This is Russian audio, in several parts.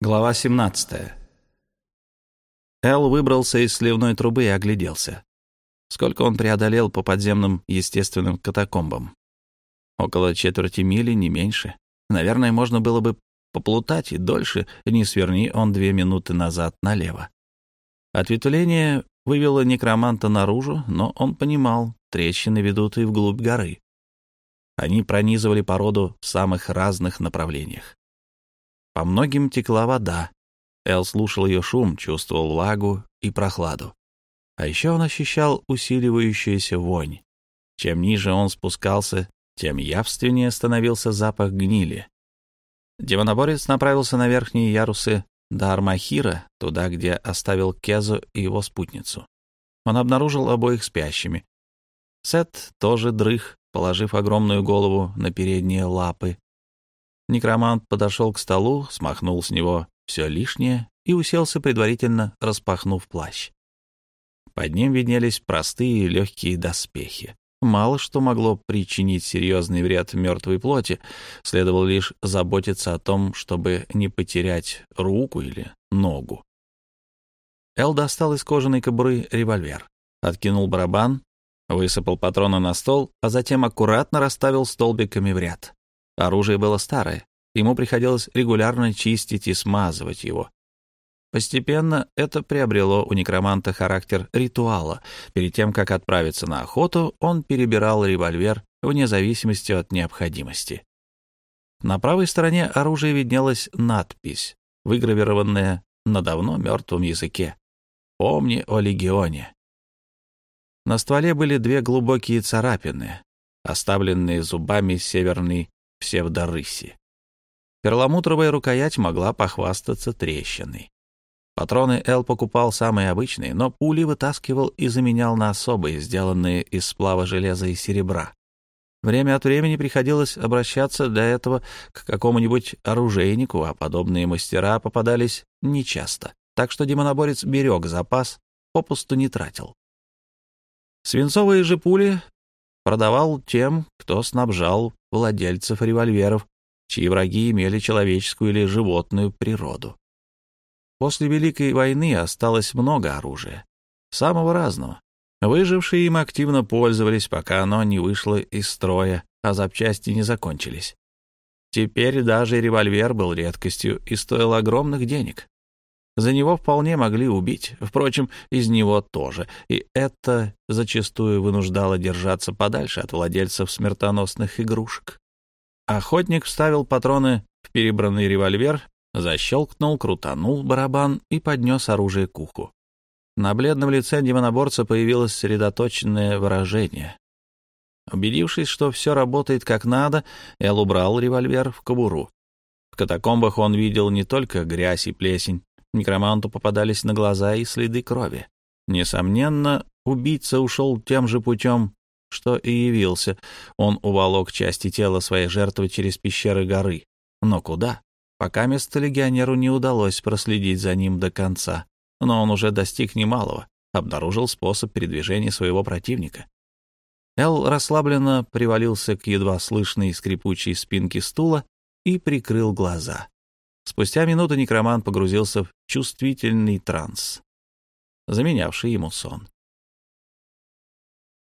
Глава 17. Эл выбрался из сливной трубы и огляделся. Сколько он преодолел по подземным естественным катакомбам? Около четверти мили, не меньше. Наверное, можно было бы поплутать и дольше, не сверни он две минуты назад налево. Ответвление вывело некроманта наружу, но он понимал, трещины ведут и вглубь горы. Они пронизывали породу в самых разных направлениях. По многим текла вода. Эл слушал ее шум, чувствовал влагу и прохладу. А еще он ощущал усиливающуюся вонь. Чем ниже он спускался, тем явственнее становился запах гнили. Демоноборец направился на верхние ярусы до Армахира, туда, где оставил Кезу и его спутницу. Он обнаружил обоих спящими. Сет тоже дрых, положив огромную голову на передние лапы. Некромант подошел к столу, смахнул с него все лишнее и уселся, предварительно распахнув плащ. Под ним виднелись простые легкие доспехи. Мало что могло причинить серьезный вред мертвой плоти, следовало лишь заботиться о том, чтобы не потерять руку или ногу. Эл достал из кожаной кобуры револьвер, откинул барабан, высыпал патроны на стол, а затем аккуратно расставил столбиками в ряд. Оружие было старое, ему приходилось регулярно чистить и смазывать его. Постепенно это приобрело у некроманта характер ритуала. Перед тем, как отправиться на охоту, он перебирал револьвер вне зависимости от необходимости. На правой стороне оружия виднелась надпись, выгравированная на давно мертвом языке. «Помни о легионе». На стволе были две глубокие царапины, оставленные зубами северной псевдорыси. Перламутровая рукоять могла похвастаться трещиной. Патроны Эл покупал самые обычные, но пули вытаскивал и заменял на особые, сделанные из сплава железа и серебра. Время от времени приходилось обращаться для этого к какому-нибудь оружейнику, а подобные мастера попадались нечасто, так что демоноборец берег запас, попусту не тратил. Свинцовые же пули продавал тем, кто снабжал владельцев револьверов, чьи враги имели человеческую или животную природу. После Великой войны осталось много оружия, самого разного. Выжившие им активно пользовались, пока оно не вышло из строя, а запчасти не закончились. Теперь даже револьвер был редкостью и стоил огромных денег. За него вполне могли убить, впрочем, из него тоже, и это зачастую вынуждало держаться подальше от владельцев смертоносных игрушек. Охотник вставил патроны в перебранный револьвер, защелкнул, крутанул барабан и поднес оружие к уху. На бледном лице демоноборца появилось сосредоточенное выражение. Убедившись, что все работает как надо, Эл убрал револьвер в кобуру. В катакомбах он видел не только грязь и плесень, Некроманту попадались на глаза и следы крови. Несомненно, убийца ушел тем же путем, что и явился. Он уволок части тела своей жертвы через пещеры горы. Но куда? Пока место легионеру не удалось проследить за ним до конца. Но он уже достиг немалого, обнаружил способ передвижения своего противника. Эл расслабленно привалился к едва слышной скрипучей спинке стула и прикрыл глаза. Спустя минуту некромант погрузился в чувствительный транс, заменявший ему сон.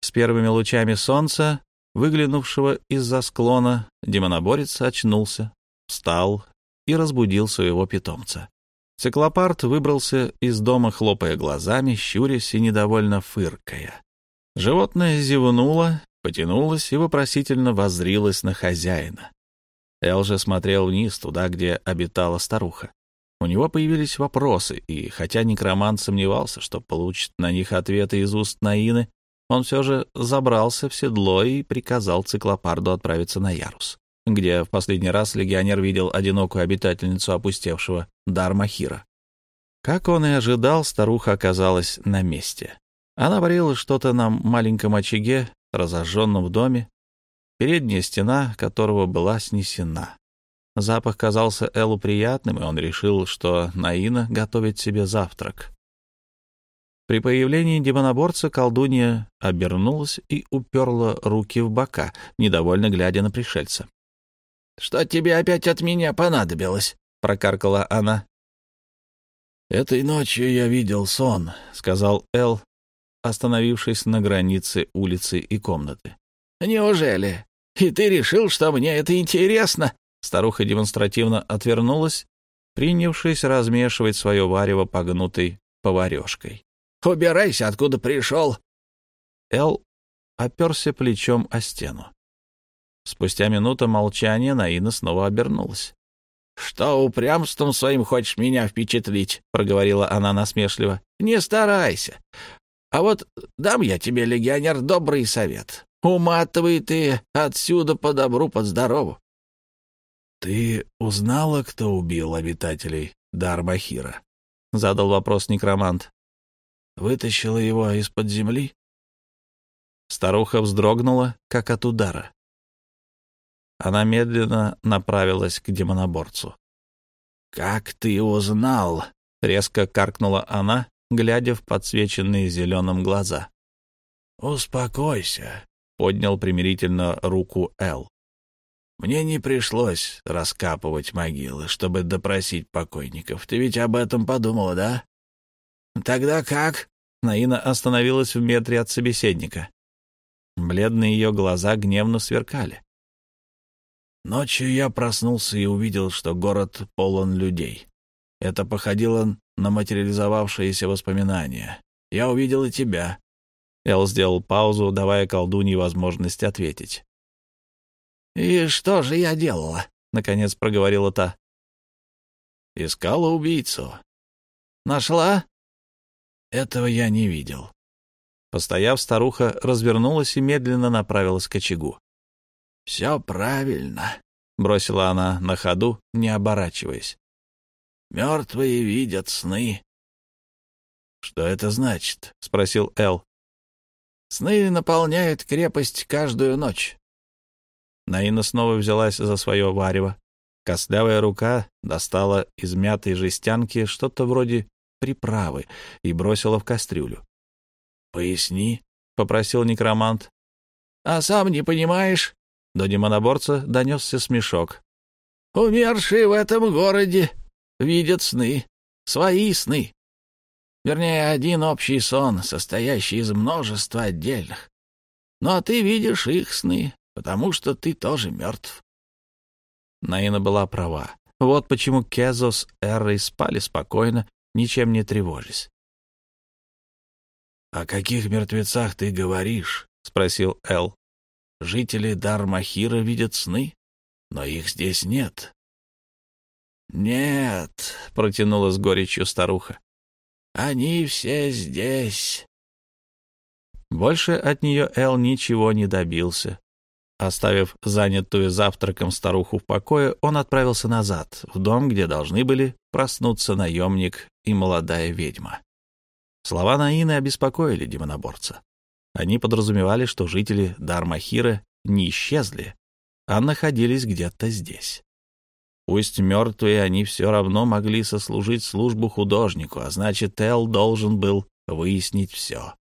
С первыми лучами солнца, выглянувшего из-за склона, демоноборец очнулся, встал и разбудил своего питомца. Циклопарт выбрался из дома, хлопая глазами, щурясь и недовольно фыркая. Животное зевнуло, потянулось и вопросительно воззрилось на хозяина. Эл же смотрел вниз, туда, где обитала старуха. У него появились вопросы, и хотя некромант сомневался, что получит на них ответы из уст Наины, он все же забрался в седло и приказал циклопарду отправиться на ярус, где в последний раз легионер видел одинокую обитательницу опустевшего Дармахира. Как он и ожидал, старуха оказалась на месте. Она варила что-то на маленьком очаге, разожженном в доме, передняя стена которого была снесена. Запах казался Эллу приятным, и он решил, что Наина готовит себе завтрак. При появлении демоноборца колдунья обернулась и уперла руки в бока, недовольно глядя на пришельца. — Что тебе опять от меня понадобилось? — прокаркала она. «Этой ночью я видел сон», — сказал Эл, остановившись на границе улицы и комнаты. «Неужели? И ты решил, что мне это интересно?» Старуха демонстративно отвернулась, принявшись размешивать свое варево погнутой поварешкой. «Убирайся, откуда пришел!» Эл оперся плечом о стену. Спустя минуту молчания Наина снова обернулась. «Что упрямством своим хочешь меня впечатлить?» — проговорила она насмешливо. «Не старайся. А вот дам я тебе, легионер, добрый совет. Уматывай ты отсюда по добру, по здорову. «Ты узнала, кто убил обитателей Дармахира?» — задал вопрос некромант. «Вытащила его из-под земли?» Старуха вздрогнула, как от удара. Она медленно направилась к демоноборцу. «Как ты узнал?» — резко каркнула она, глядя в подсвеченные зеленым глаза. «Успокойся», — поднял примирительно руку Эл. «Мне не пришлось раскапывать могилы, чтобы допросить покойников. Ты ведь об этом подумала, да?» «Тогда как?» Наина остановилась в метре от собеседника. Бледные ее глаза гневно сверкали. Ночью я проснулся и увидел, что город полон людей. Это походило на материализовавшиеся воспоминания. Я увидел и тебя. Эл сделал паузу, давая колдунье возможность ответить. «И что же я делала?» — наконец проговорила та. «Искала убийцу». «Нашла?» «Этого я не видел». Постояв, старуха развернулась и медленно направилась к очагу. «Все правильно», — бросила она на ходу, не оборачиваясь. Мертвые видят сны. — Что это значит? — спросил Эл. — Сны наполняют крепость каждую ночь. Наина снова взялась за свое варево. Костлявая рука достала из мятой жестянки что-то вроде приправы и бросила в кастрюлю. — Поясни, — попросил некромант. — А сам не понимаешь? До демоноборца донесся смешок. — Умершие в этом городе видят сны, свои сны. Вернее, один общий сон, состоящий из множества отдельных. Но ты видишь их сны, потому что ты тоже мертв. Наина была права. Вот почему Кезо с Эрой спали спокойно, ничем не тревожась. — О каких мертвецах ты говоришь? — спросил Эл. — Жители Дармахира видят сны, но их здесь нет. «Нет», — протянула с горечью старуха, — «они все здесь». Больше от нее Эл ничего не добился. Оставив занятую завтраком старуху в покое, он отправился назад, в дом, где должны были проснуться наемник и молодая ведьма. Слова Наины обеспокоили демоноборца. Они подразумевали, что жители Дармахира не исчезли, а находились где-то здесь. Пусть мертвые, они все равно могли сослужить службу художнику, а значит, Эл должен был выяснить все.